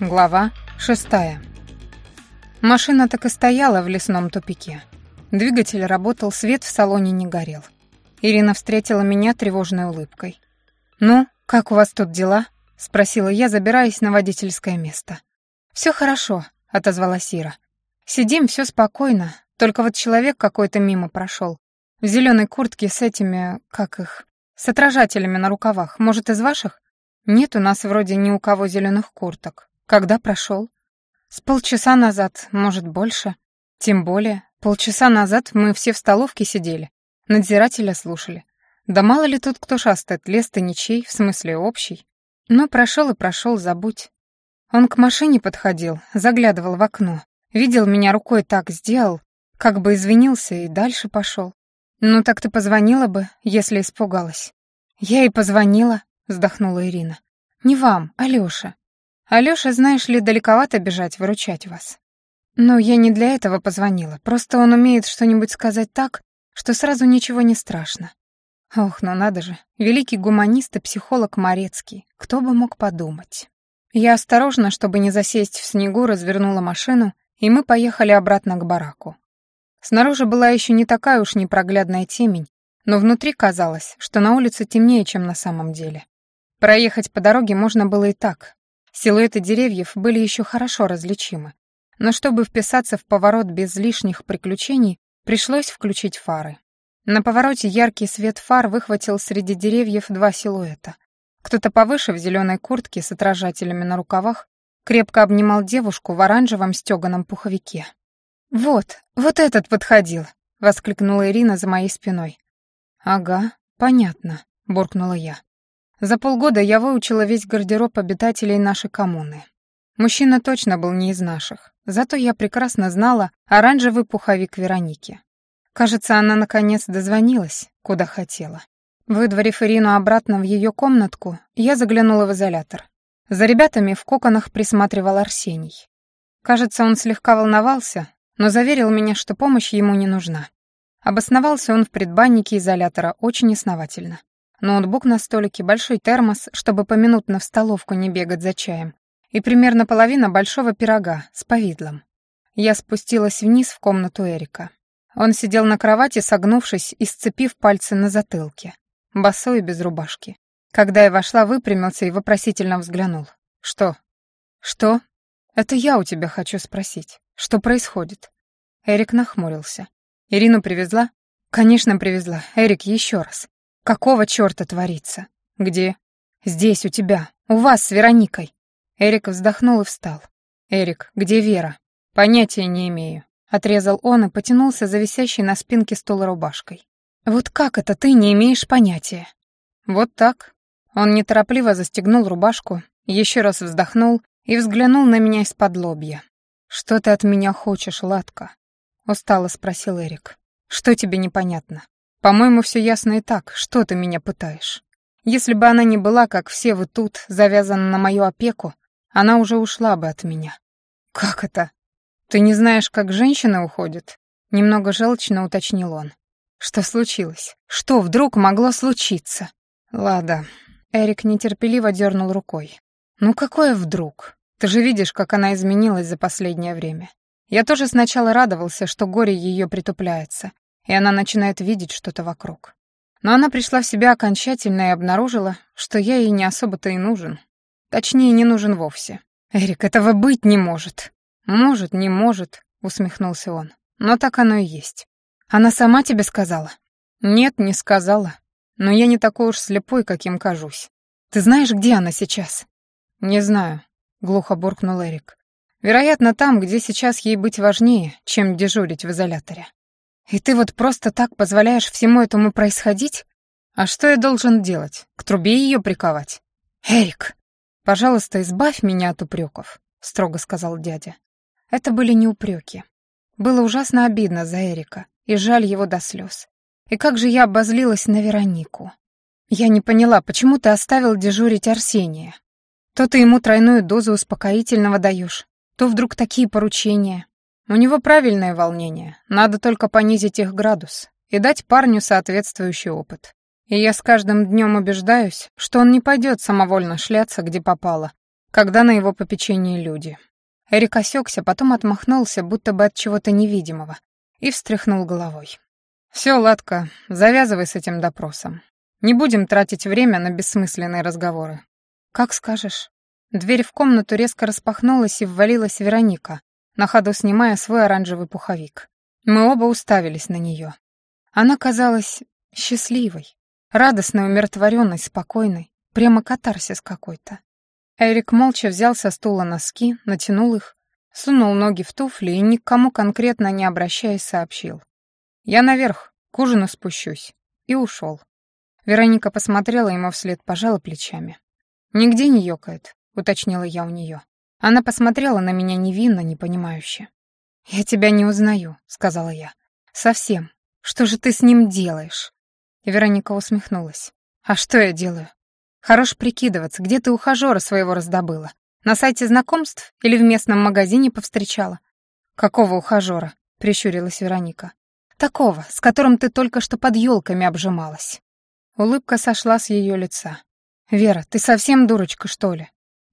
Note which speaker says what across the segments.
Speaker 1: Глава шестая. Машина так и стояла в лесном тупике. Двигатель работал, свет в салоне не горел. Ирина встретила меня тревожной улыбкой. «Ну, как у вас тут дела?» — спросила я, забираясь на водительское место. «Все хорошо», — отозвалась Ира. «Сидим, все спокойно, только вот человек какой-то мимо прошел. В зеленой куртке с этими, как их, с отражателями на рукавах. Может, из ваших? Нет у нас вроде ни у кого зеленых курток. Когда прошел? С полчаса назад, может, больше. Тем более, полчаса назад мы все в столовке сидели, надзирателя слушали. Да мало ли тут кто шастает, лес-то ничей, в смысле общий. Но прошел и прошел, забудь. Он к машине подходил, заглядывал в окно, видел меня рукой так сделал, как бы извинился и дальше пошел. «Ну так ты позвонила бы, если испугалась». «Я и позвонила», — вздохнула Ирина. «Не вам, Алёша. Алёша, знаешь ли, далековато бежать, выручать вас. Но я не для этого позвонила, просто он умеет что-нибудь сказать так, что сразу ничего не страшно. Ох, ну надо же, великий гуманист и психолог Морецкий, кто бы мог подумать. Я осторожно, чтобы не засесть в снегу, развернула машину, и мы поехали обратно к бараку. Снаружи была еще не такая уж непроглядная темень, но внутри казалось, что на улице темнее, чем на самом деле. Проехать по дороге можно было и так, Силуэты деревьев были еще хорошо различимы, но чтобы вписаться в поворот без лишних приключений, пришлось включить фары. На повороте яркий свет фар выхватил среди деревьев два силуэта. Кто-то повыше в зеленой куртке с отражателями на рукавах крепко обнимал девушку в оранжевом стеганом пуховике. «Вот, вот этот подходил!» — воскликнула Ирина за моей спиной. «Ага, понятно», — буркнула я. За полгода я выучила весь гардероб обитателей нашей коммуны. Мужчина точно был не из наших, зато я прекрасно знала оранжевый пуховик Вероники. Кажется, она наконец дозвонилась, куда хотела. Выдворив Ирину обратно в ее комнатку, я заглянула в изолятор. За ребятами в коконах присматривал Арсений. Кажется, он слегка волновался, но заверил меня, что помощь ему не нужна. Обосновался он в предбаннике изолятора очень основательно. Ноутбук на столике, большой термос, чтобы поминутно в столовку не бегать за чаем, и примерно половина большого пирога с повидлом. Я спустилась вниз в комнату Эрика. Он сидел на кровати, согнувшись и сцепив пальцы на затылке, босой и без рубашки. Когда я вошла, выпрямился и вопросительно взглянул. «Что?» «Что?» «Это я у тебя хочу спросить. Что происходит?» Эрик нахмурился. «Ирину привезла?» «Конечно, привезла. Эрик, еще раз. Какого чёрта творится? Где? Здесь, у тебя. У вас с Вероникой. Эрик вздохнул и встал. Эрик, где Вера? Понятия не имею. Отрезал он и потянулся за висящей на спинке стула рубашкой. Вот как это ты не имеешь понятия? Вот так. Он неторопливо застегнул рубашку, еще раз вздохнул и взглянул на меня из-под лобья. «Что ты от меня хочешь, Ладка?» — устало спросил Эрик. «Что тебе непонятно?» По-моему, все ясно и так. Что ты меня пытаешь? Если бы она не была, как все вы тут, завязана на мою опеку, она уже ушла бы от меня. Как это? Ты не знаешь, как женщина уходит? Немного желчно уточнил он. Что случилось? Что вдруг могло случиться? Лада. Эрик нетерпеливо дернул рукой. Ну какое вдруг? Ты же видишь, как она изменилась за последнее время. Я тоже сначала радовался, что горе ее притупляется, и она начинает видеть что-то вокруг. Но она пришла в себя окончательно и обнаружила, что я ей не особо-то и нужен. Точнее, не нужен вовсе. «Эрик, этого быть не может». «Может, не может», — усмехнулся он. «Но так оно и есть». «Она сама тебе сказала?» «Нет, не сказала. Но я не такой уж слепой, каким кажусь. Ты знаешь, где она сейчас?» «Не знаю», — глухо буркнул Эрик. «Вероятно, там, где сейчас ей быть важнее, чем дежурить в изоляторе». И ты вот просто так позволяешь всему этому происходить? А что я должен делать? К трубе ее приковать? Эрик, пожалуйста, избавь меня от упреков, строго сказал дядя. Это были не упреки. Было ужасно обидно за Эрика, и жаль его до слез. И как же я обозлилась на Веронику. Я не поняла, почему ты оставил дежурить Арсения? То ты ему тройную дозу успокоительного даешь, то вдруг такие поручения. У него правильное волнение, надо только понизить их градус и дать парню соответствующий опыт. И я с каждым днем убеждаюсь, что он не пойдет самовольно шляться, где попало, когда на его попечении люди. Эрик осекся, потом отмахнулся, будто бы от чего-то невидимого, и встряхнул головой. «Все, Ладка, завязывай с этим допросом. Не будем тратить время на бессмысленные разговоры». «Как скажешь». Дверь в комнату резко распахнулась и ввалилась Вероника, на ходу снимая свой оранжевый пуховик. Мы оба уставились на нее. Она казалась счастливой, радостной, умиротворенной, спокойной, прямо катарсис какой-то. Эрик молча взял со стула носки, натянул их, сунул ноги в туфли и, никому конкретно не обращаясь, сообщил. «Я наверх, к ужину спущусь». И ушел. Вероника посмотрела ему вслед, пожала плечами. «Нигде не ёкает», — уточнила я у нее. Она посмотрела на меня невинно, непонимающе. «Я тебя не узнаю», — сказала я. «Совсем. Что же ты с ним делаешь?» Вероника усмехнулась. «А что я делаю? Хорош прикидываться, где ты ухажера своего раздобыла? На сайте знакомств или в местном магазине повстречала? Какого ухажера? прищурилась Вероника. Такого, с которым ты только что под елками обжималась. Улыбка сошла с ее лица. Вера, ты совсем дурочка, что ли?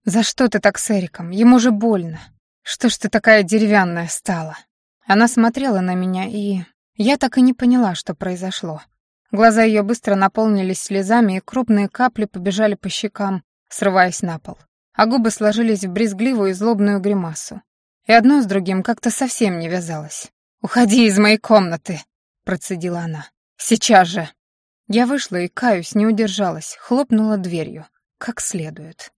Speaker 1: За что ты так с Эриком? Ему же больно. Что ж ты такая деревянная стала? Она смотрела на меня, и я так и не поняла, что произошло. Глаза ее быстро наполнились слезами, и крупные капли побежали по щекам, срываясь на пол. А губы сложились в брезгливую и злобную гримасу. И одно с другим как-то совсем не вязалось. «Уходи из моей комнаты!» — процедила она. «Сейчас же!» Я вышла и, каюсь, не удержалась, хлопнула дверью. Как следует.